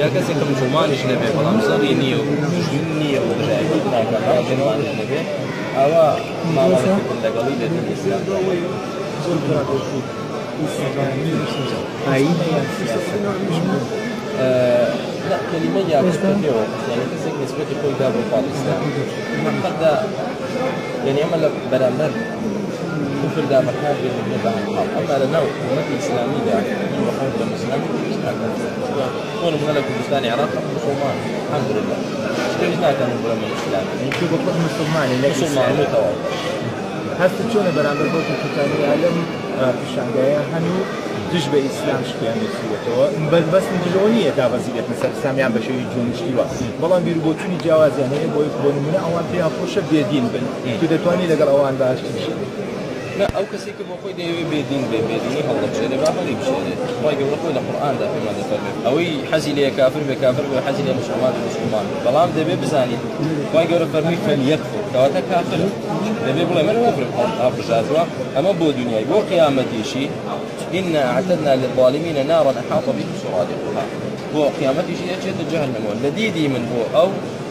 یا کەسێک کە مسلمانیش نەبێ بەڵام زەڵی نییە و مژین نییە و ژایەوانش نەبێ ئەوە ماڵەکەم لەگەڵی لە دەستیان کلمە یاکردنەوە کەسێک نسبەتی خۆیدا بۆ پاکستان قەدا یعنی ئەمە لە بەرامبەر کوفردا مەکار بێت نەدان ئەمما لە ناو حکوومەتی ئیسلامیدا من بە خەڵ مسلمانی تۆ نمونە لە کوردستانی عراق مسلمان الحەمدلله شتێش ناکەن بڵە من ئیسلامی چوو بە خۆت مسلمانی لە مسلمانەوە هەست چۆنە بەرامبەر بۆ کوردستانی عالم پیشانگایە هەنوو دش بە ئیسلام شتیان بێتەوە بەست دژەوە نیە دابەزی بێت سەر سامیان بە شێوی جۆنیشتیوە بەڵام بیر بۆچووی جیاوازیان هەیە بۆی بۆ نمونە ئەوان پێیان خۆشە بێدین بن تو دەتوانانی لەگەڵ ئەوان باشتیشن ئەو کەسی کە بۆ خۆی دەیەوێ بێدین بێ بێدینی هەڵدەبشێنێ با هەڵی بشێنێ خی گەورە خۆی لە قورآاندا پێمان دەفەرمێ ئەوەی حەزی لە کافر بێ کافر بێ حەزی لە مسلمان مسلمان بەڵام دەبێ بزانیت خی گەورە فەرمی فەلیەت کەواتە کافر دەبێ بڵێ من وەبرم بژاتوە ئەمە بۆ دنیای بۆ قیامەتیشی إنا أعتدنا للظالمين نارا أحاط بهم سرادقها بۆ قیامەتیشی ئەچێتە جەهنەوە لە دیدی من بۆ ئەو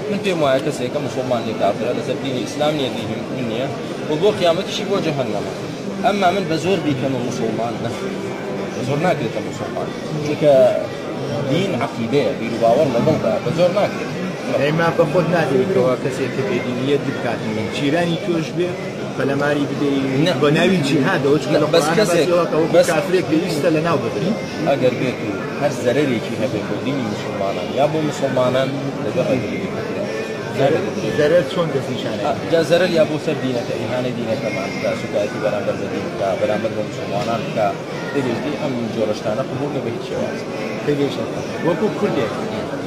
من پێم وایە کەسێکە مسلمانی کافرە لەسەر دینی ئیسلام نیە دینی نییە و بۆ قیامەتیشی بۆ جەهنەمە ئەمما من بە زۆر بیکەمە مسلمان نە زۆر ناکرێتە مسلمان چونکە دین عقیدەیە بیر و باوەڕ لەگەڵدا بە زۆر ناکرێت ئەیما بە خۆت نادەوێتەوە کەسێککە بێدینیەت بکات من چیرانی تۆش بێت پەلەماری بدەین بە ناوی جیهادەوە بەس کەسێکافرێک پێویستە لە ناو بدرین ئەگەر بێت و هەر زەرێکی هەبێت بۆ دینی مسلمانان یا بۆ مسلمانان لەگە ئەگەری زەرە چۆن دەستنیشانە زەرە یا بۆ سەر دینەکە ئیهانە دینەکەمان سوکایەتی بەرامبەر بە دینکە بەرامبەر بە مسلمانان بکە دەگەشتی ئەم جۆرەشتانە قبول نە بە هیچ شێواز دەگەشت وەکو کوردێک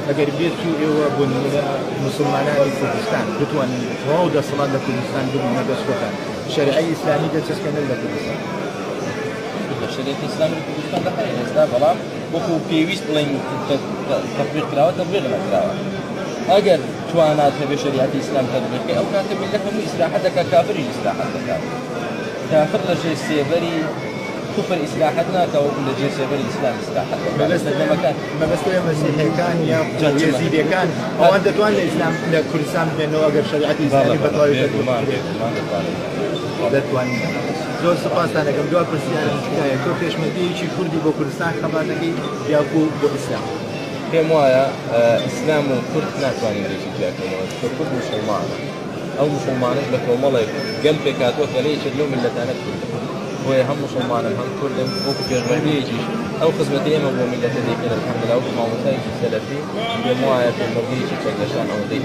ئەگەر بێت و ئێوە بۆ مسلمانانی کوردستان بتوانین تەواو دەسەڵات لە کوردستان ببوو نەدەستۆتان شەرعی ئیسلامی دەچەسکەنە لە کوردستان شەرێتی ئسلامی کوردستان دەخەرێن ئێستا بەڵام وەکو پێویست بڵێن تەبیقراوە تەبیق نەکراوە ئەگەر توانات هەبێ شریعتی ئسلام تەبیقی ئەو کاتە ملت هەموو ئیسلاحەت دەکات کافری ئیسلاحەت دەکات کافر لە ژێ سێبەری کوفر ئیسلاحەت ناکەوە لە جێ سێبەری ئیسلام ئیسلاحەت بەبەستەکان بەبستەیە مەسیحەکان یا جەزیرەکان ئەوان دەتوان لە ئیسلام لە کوردستان بێنەوە ئەگەر شریعتی ئیسلامی بەتەواوی دەتوان دەتوانین زۆر سپاسان دەکەم دو پرسیارم تۆ پێشمەندیکی کوردی بۆ کوردستان خەباتەکەی یاکو بۆ ئیسلام پێم وایە ئیسلام و کورت ناتوانین لێکی جیاکەمەوە کورد مسلمانە ئەو مسلمانش لە کۆمەڵێک گەل پێکاتوە کەلەیەکی لەو ملەتانە کورد بۆیە هەم مسلمانم هەم کوردم بۆ پێڕێژیش ئەو خزمەتی ئێمە بۆ میلەتە دیکەن الحەمدلله و مامۆسایکی سەلەفی پێم وایە پێمەگەیەکی چەکەشان ئەوەدەی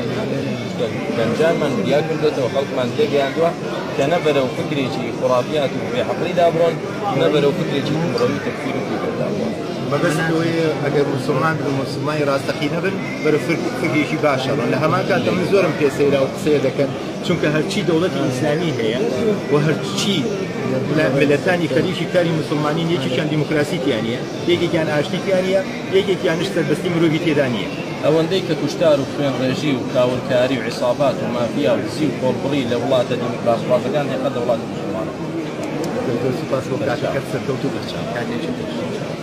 گەنجارمان وریا کردێتەوە خەڵکمان تێگەیاندوە کە نەبەرە و فکرێکی خراپیات و بێحەقی دابڕۆن نەبەرە و فکرێکی مرۆوی تەفیر و کوردداوە بەدەستەوەی ئەگەر مسلمان بن مسلمانی ڕاستەقینە بن بەرە فرگێکی باشەڵە لە هەمان کاتە من زۆرم پێسەیرا و قسەیە دەکەن چونکە هەرچی دەوڵەتی ئینسانی هەیە و هەرچی ملەتانی خەریکی کاری مسلمانین یەکی چەند دیموکراسیتیانە یەکێکیان ئاشتیانە یەکێکیانش تەربەستی مرۆڤی تێدانە ئەوەندەی کە کوشتار و خوێن ڕێژی و کاورکاری و عیسابات و مافیا و زی و کۆڵپڵی لە وڵاتە دیموکراسڵاتەکان هێقە دە وڵاتە مسلمانە. سپاس بۆ کاتەکەت سەرکەوتو بچ کاتێکی پێش.